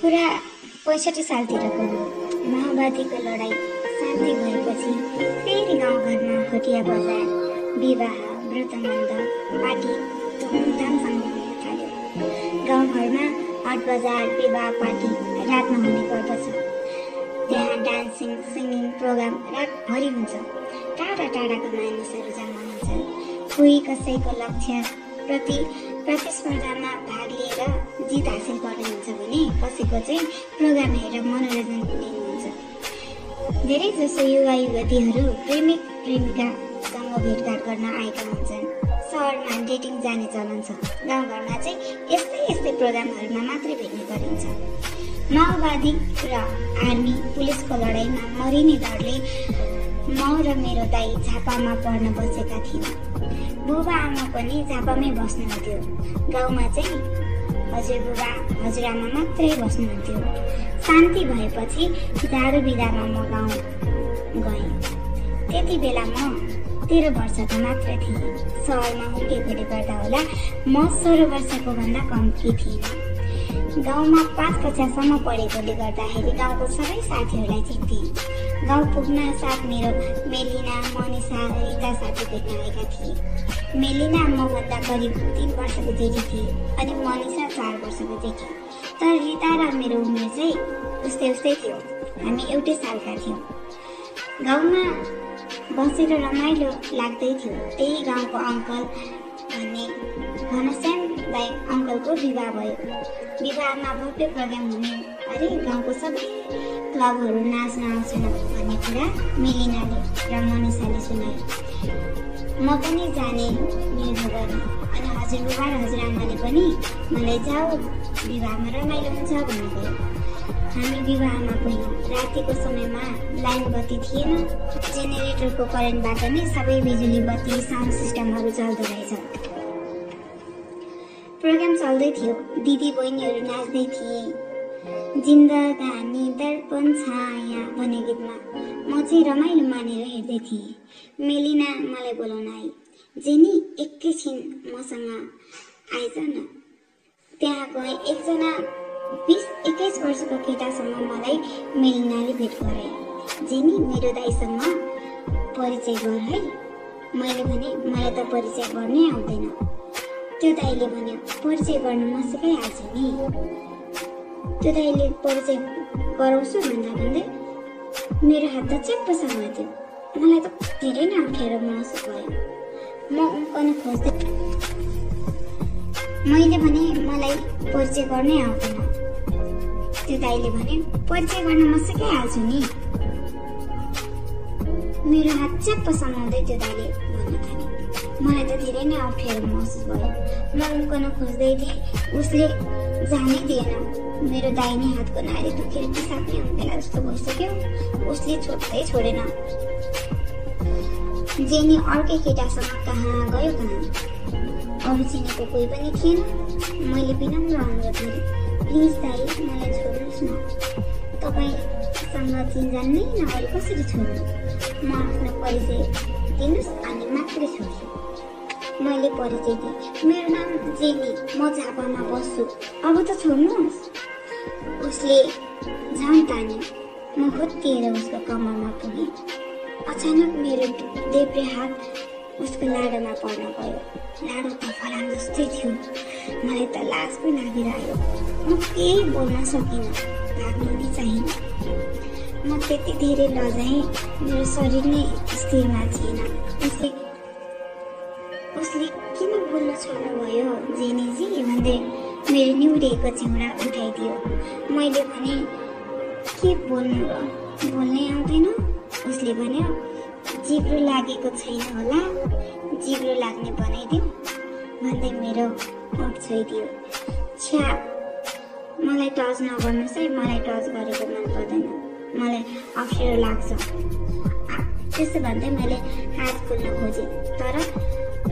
पुरा पैँसठी सालतिरको माओवादीको लडाइँ शान्ति भएपछि फेरि गाउँघरमा खटिया बजार विवाह व्रतबन्ध पार्टी धुमधामसँग हुन थाल्यो। गाउँघरमा हाट बजार विवाह पार्टी रातमा हुने गर्दछ। त्यहाँ डान्सिङ सिङ्गिङ प्रोग्राम रातभरि हुन्छ। टाढा टाढाका मानिसहरू जम्मा हुन्छन् कोही कसैको लक्ष्य प्रति प्रतिस्पर्धामा भाग लिएर जित हासिल गर्नुहुन्छ भने कसैको चाहिँ प्रोग्राम हेरेर मनोरञ्जन लिनुहुन्छ धेरै जसो युवा युवतीहरू प्रेमिक प्रेमिकासँग भेटघाट गर्न आएका हुन्छन्। सहरमा डेटिङ जाने चलन छ। गाउँघरमा चाहिँ यस्तै यस्तै प्रोग्रामहरूमा मात्रै भेट्ने गरिन्छ। माओवादी र आर्मी पुलिसको लडाइँमा मरिने डरले म र मेरो दाई झापामा पढ्न बसेका थियौँ बुबा आमा पनि झापामै बस्नुहुन्थ्यो। गाउँमा चाहिँ हजुरबुबा हजुरआमा मात्रै बस्नुहुन्थ्यो शान्ति भएपछि जाडो बिदामा म गाउँ गएँ त्यति बेला म तेह्र वर्षको मात्र थिएँ। सहरमा हुर्केकोले गर्दा होला म सोह्र वर्षको भन्दा कम्ती थिएँ। गाउँमा पाँच कक्षासम्म पढेकोले गर्दाखेरि गाउँको सबै साथीहरूलाई चिन्थेँ। गाउँ पुग्न साथ मेरो मेलिना मनिषा रिता साथी भेट्न आएका थिए। मेलिना मभन्दा करिब तिन वर्षको जेठी थिए अनि मनिषा चार वर्षको जेठी तर रिता र मेरो उमेर चाहिँ उस्तै उस्तै थियो हामी एउटै सालका थियौँ। गाउँमा बसेर रमाइलो लाग्दै थियो त्यही गाउँको अङ्कल भन्ने घनश्याम दाई अङ्कलको विवाह भयो। विवाहमा भव्य प्रोग्राम हुने अरे गाउँको सबै क्लबहरू नाच्न आउँछन् भन्ने कुरा मिलिनाले र मनिषाले सुनायो। म पनि जाने निर्णय गरेँ हजुरबुबा र हजुरआमाले पनि मलाई जाऊ विवाहमा रमाइलो हुन्छ भन्नुभयो। हामी विवाहमा गयौँ रातिको समयमा लाइन बत्ती थिएन। जेनेरेटरको करेन्टबाट नै सबै बिजुली बत्ती साउन्ड सिस्टमहरू चल्दो रहेछ। प्रोग्राम चल्दै थियो। दिदी बहिनीहरू नाच्दै थिए। जिन्दगानी दर्पण छाया भन्ने गीतमा। म चाहिँ रमाइलो मानेर हेर्दै थिएँ। मेलिना मलाई बोलाउन आई। जेनी एकैछिन मसँग आइज न त्यहाँ गएँ एकजना बिस एक्काइस वर्षको केटासँग मलाई मेलिनाले भेट गराए जेनी मेरो दाईसँग परिचय गर। है मैले भने मलाई त परिचय गर्नै आउँदैन। त्यो दाइले भन्यो परिचय गर्न म सिकाइहाल्छु नि। त्यो दाइले परिचय गराउँछु भन्दा भन्दै मेरो हात त च्याप्प समात्यो मलाई त धेरै नै अप्ठ्यारो महसुस भयो। म उम्कन खोज्दै मैले भने मलाई परिचय गर्नै आउँदैन। त्यो दाइले भने परिचय गर्न म सिकाइहाल्छु नि। मेरो हात च्याप्प समाउँदै त्यो दाइले भन्न थाले मलाई त धेरै नै अप्ठ्यारो महसुस भयो। म उम्कन खोज्दै थिएँ। उसले जानै दिएन। मेरो दाहिने हातको नारी दुखेर पिसाब नै बेला जस्तो भइसक्यो। उसले छोड्दै छोडेन। जेनी अर्कै केटासँग कहाँ गयो कहाँ अरू चिनेको कोही पनि थिएन। मैले विनम्र अनुरोध गरेँ प्लिज दाई मलाई छोड्नुहोस् न। तपाईँसँग चिन्जान नै नगरी कसरी छोड्नु? म आफ्नो परिचय दिनुहोस् अनि मात्रै छोड्छु। मैले परिचय दिएँ। मेरो नाम जेनी। म झापामा बस्छु। अब त छोड्नुहोस्। उसले झन् तान्यो म हुत्तिएर उसको कमरमा पुगेँ। अचानक मेरो देब्रे हात उसको लाडोमा पर्न गयो। लाडो त फलाम जस्तै थियो। मलाई त लाज पो लागिरह्यो। म केही बोल्न सकिनँ। भाग्नु नि चाहिनँ। म त्यति धेरै लजाएँ। मेरो शरीर नै स्थिरमा थिएन। उसले उसले किन बोल्न छोड्नुभयो जेनीजी भन्दै मेरो निहुरिएको चिउरा उठाइदियो। मैले भने के बोल्नु बोल्नै आउँदैन? उसले भन्यो जिब्रो लागेको छैन होला जिब्रो लाग्ने बनाइदियो भन्दै मेरो ओठ छोइदियो। छ्या मलाई टच नगर्नुहोस् है मलाई टच गरेको मन पर्दैन। मलाई अप्ठ्यारो लाग्छ। त्यसो भन्दै मैले हात खोल्न खोजेँ तर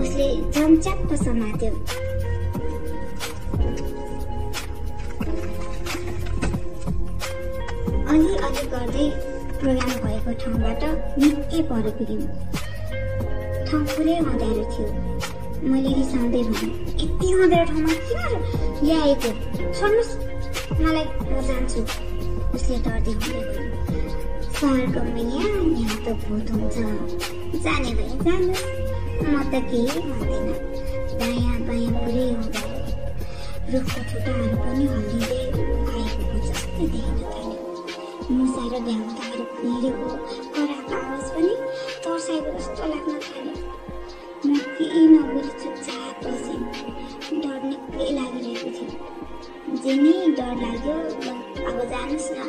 उसले झन्च्याप्प समात्यो। अलि अलि गर्दै प्रोग्राम भएको ठाउँबाट निकै पर पुग्यौँ। ठाउँ पुरै अँध्यारो थियो। मैले रिसाउँदै भने यति अँध्यारो ठाउँमा किन ल्याएको छोड्नुहोस्। मलाई म जान्छु उसले डर्दै हुँदै भयो सहरको मैया यहाँ त भूत हुन्छ। जाने भए जानुहोस्। म त केही भन्दिनँ। दायाँ बायाँ पुरै हुँदा रुखको ठुटाहरू पनि हल्लिँदै आएको जस्तै थाल्यो। मुसाएर भ्याउँदाखेरि हिँडेको कराको आवाज पनि तर्साएको जस्तो लाग्न थाल्यो म केही नगरी चुपचाप बसेँ डर निकै लागिरहेको थियो? जे नि डर लाग्यो अब जानुहोस् न।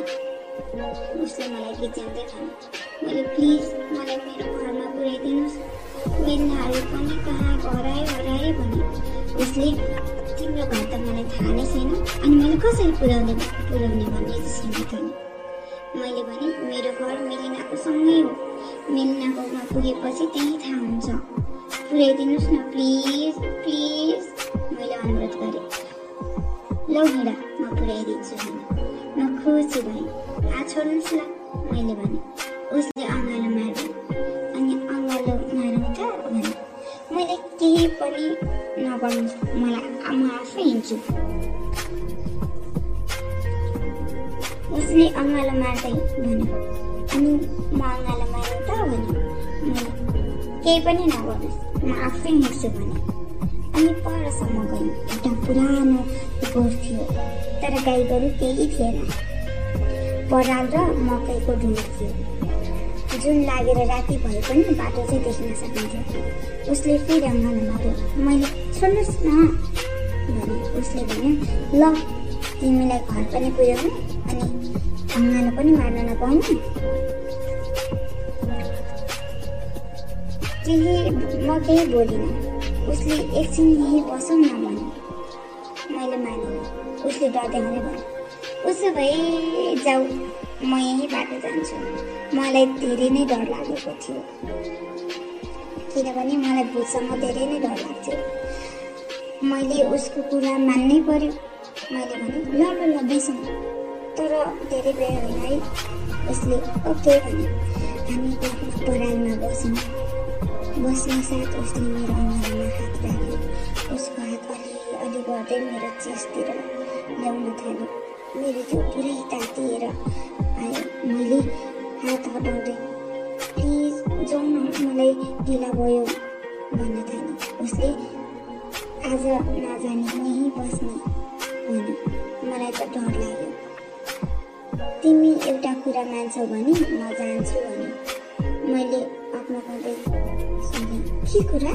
उसले मलाई गिच्याउँदै भन्यो मैले प्लिज मलाई मेरो घरमा पुर्याइदिनुहोस् मिल्नेहरू पनि कहाँ हरायो हरायो भने उसले तिम्रो घर त मलाई थाहा नै छैन। अनि मैले कसरी पुर्याउने पुर्याउने भन्ने जिस्किन थालेँ मैले भने मेरो घर मिलिनाको सँगै हो। मिलिनाकोमा पुगेपछि त्यहीँ थाहा हुन्छ। पुर्याइदिनुहोस् न प्लिज प्लिज। मैले अनुरोध गरेँ। लौ हिँड म पुर्याइदिन्छु भने म खुसी भएँ। आ छोड्नुहोस् ल मैले भने। उसले अँगालो मार्यो। अनि अँगालो मारौँ त? भने। मैले केही पनि नगर्नु मलाई म आफै हिँड्छु। उसले अँगालो मार्दै भन्यो अनि म अँगालो मारौँ त भन्यो केही पनि नगर्नुहोस् म आफै हिँड्छु भने अनि परसम्म गयौँ एउटा पुरानो गोठ थियो तर गाई गोरु केही थिएन पराल र मकैको ढुङ्गा थियो जुन लागेर राति भए पनि बाटो चाहिँ देख्न सकिन्थ्यो उसले फेरि अँगालो मार्यो मैले सुन्नुहोस् न भने उसले भन्यो ल तिमीलाई घर पनि पुर्याउनु अनि अँगालो पनि मार्न नपाउनु केही म केही बोलिनँ। उसले एकछिन यहीँ बसौँ न भने। मैले मानेँ उसले डरदै हुने भयो उसो भए जाऊ म यही बाटो जान्छु। मलाई धेरै नै डर लागेको थियो। किनभने मलाई भूतसँग धेरै नै डर लाग्थ्यो। मैले उसको कुरा मान्नै पर्यो। मैले भने ल ल ल तर धेरै बेर होइन है। उसले ओके भने हामी परालमा बस्यौँ। बस्न साथ उसले मेरो अनुहारमा हात राख्यो उसको हात अलि अलि गर्दै मेरो चेस्टतिर ल्याउन थाल्यो। मेरो त्यो पुरै तातिएर आयो। मैले हात हटाउँदै प्लिज जाउँ न मलाई ढिला भयो भन्न थालेँ उसले आज नजाने यहीँ बस्ने भन्यो। मलाई त डर लाग्यो। तिमी एउटा कुरा मान्छौ भने म जान्छु भने। मैले अप्नाउँदै सोधेँ के कुरा?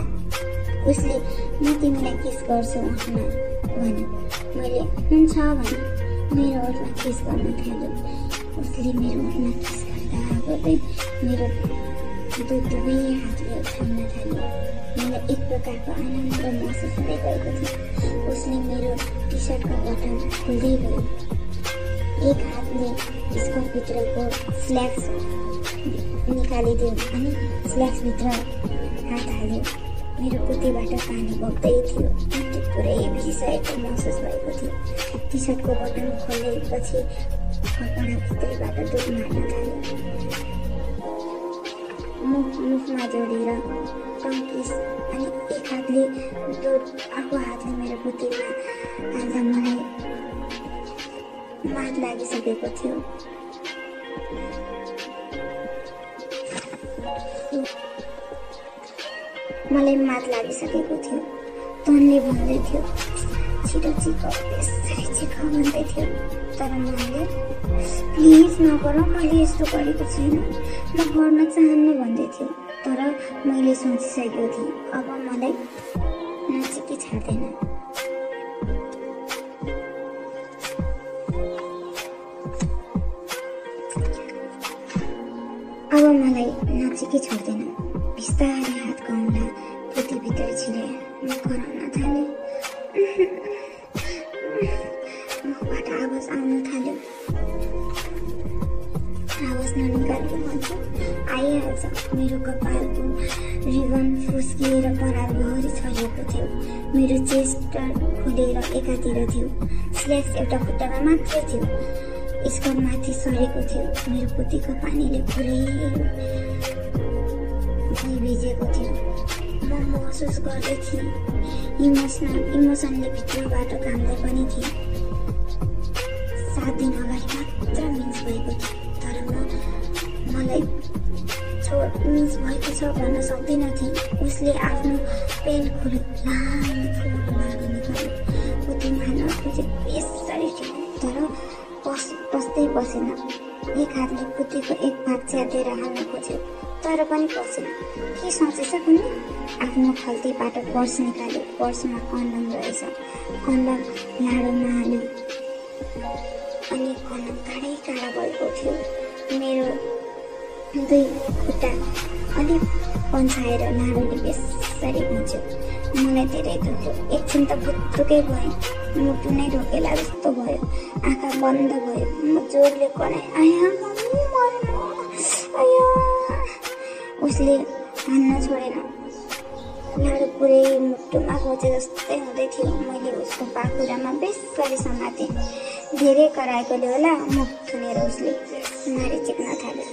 उसले म तिमीलाई किस गर्छु आफ्ना भन्यो मैले हुन्छ भने मेरो ओठमा किस गर्न थाल्यो। उसले मेरो ओठमा किस गर्दा गर्दै मेरो दुध दुवै हातले थाम्न थाल्यो। मलाई एक प्रकारको आनन्द महसुस हुँदै गएको थियो। उसले मेरो टी सर्टको बटन खोल्दै गयो। एक हातले स्कर्टभित्रको स्ल्याक्स निकालिदियो अनि स्ल्याक्सभित्र हात हाल्यो मेरो कुर्तीबाट पानी बग्दै थियो पुरै भिजिसकेको महसुस भएको थियो टी सर्टको बटन खोलेपछि कपडा भित्रैबाट दुध मार्न थाल्यो मुख मुखमा जोडेर टङ्किस अनि एक हातले दुध अर्को हातले मेरो कुर्तीमा हाल्दा मलाई मात लागिसकेको थियो। मलाई मात लागिसकेको थियो। तनले भन्दै थियो छिटो चिक यसरी चिक भन्दै थियो। तर मैले प्लिज नगर मैले यस्तो गरेको छैन म गर्न चाहन्न भन्दै थियो। तर मैले सोचिसकेको थिएँ अब मलाई नचिकी छाड्दैन। नचिकी छोड्दैन बिस्तारै हात गाउँला पोतीभित्र छिरे कराउन थालेँ मुखबाट आवाज आउन थाल्यो आवाज ननिकालेको भन्छु आइहाल्छ मेरो कपालको रिबन फुस्किएर परालभरि छरिएको थियो मेरो चेस्ट खुलेर एकातिर थियो स्ल्याक्स एउटा खुट्टामा मात्रै थियो स्कर्ट माथि सरेको थियो मेरो पोतीको पानीले पुरै भिजेको थियो म महसुस गर्दै थिएँ इमोसनल इमोसनले भित्रबाट कामदै पनि थिएँ सात दिन अगाडि मात्र मिन्स भएको थियो तर म मलाई छोड मिन्स भएको छ भन्न सक्दिनँ थिएँ उसले आफ्नो पेन खुल लामो फुलको लागि निकाल्यो पुती हान्न खोजे बेसरी थियो तर पस पस्दै पसेन एक हातले पुतीको एक भाग च्यातेर हाल्न खोज्यो तर पनि पसेन के सोचेछ कुनै आफ्नो खल्तीबाट पर्स निकाल्यो पर्समा कन्डम रहेछ। कन्डम लाडोमा हाल्यो अनि कन्डम काँडै काँडा भएको थियो। मेरो दुई खुट्टा अलिक पन्छाएर लाडोले बेसरी घुच्यो मलाई धेरै दुख्यो एकछिन त भुत्तुकै भएँ मुटु नै ढोकेला जस्तो भयो आँखा बन्द भयो म जोडले कराएँ आया उसले हान्न छोडेन लाडो पुरै मुटुमा खोजे जस्तै हुँदै थियो मैले उसको पाखुरामा बेसरी समातेँ धेरै कराएकोले होला मुख थुनेर उसले नारी चिक्न थाल्यो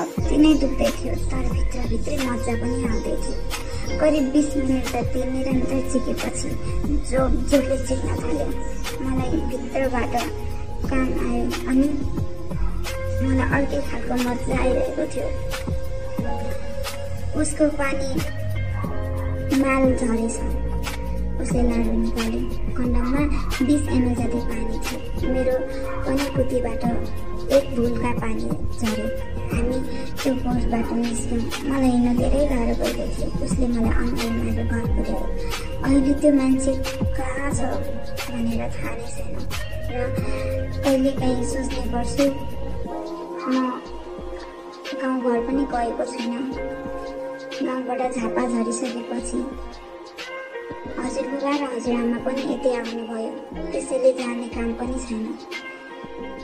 अति नै दुख्दै थियो तर भित्रभित्रै मजा पनि आउँदै थियो करिब बिस मिनट जति निरन्तर चिकेपछि जोड जोडले चिक्न थाल्यो। मलाई भित्रबाट काम आयो अनि मलाई अर्कै खालको मजा आइरहेको थियो। उसको पानी माल झरेछ। उसले लाडु निकाल्यो कन्डममा बिस एमएल जति पानी थियो। मेरो पनि कुतीबाट एक भुलका पानी झऱ्यो हामी त्यो बसबाट निस्क्यौँ मलाई हिँड्न धेरै गाह्रो भइरहेको थियो। उसले मलाई अङ्गाइमाले घर पुर्यायो अहिले त्यो मान्छे कहाँ छ भनेर थाहा नै छैन। र कहिलेकाहीँ सोच्ने गर्छु म गाउँघर पनि गएको छैन। गाउँबाट झापा झरिसकेपछि हजुरबुबा र हजुरआमा पनि यतै आउनुभयो। त्यसैले जाने काम पनि छैन।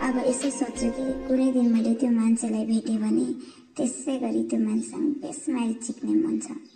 अब यसो सोध्छु कि कुनै दिन मैले त्यो मान्छेलाई भेटेँ भने त्यसै गरी त्यो मान्छेसँग बेसमारी चिक्ने मन छ।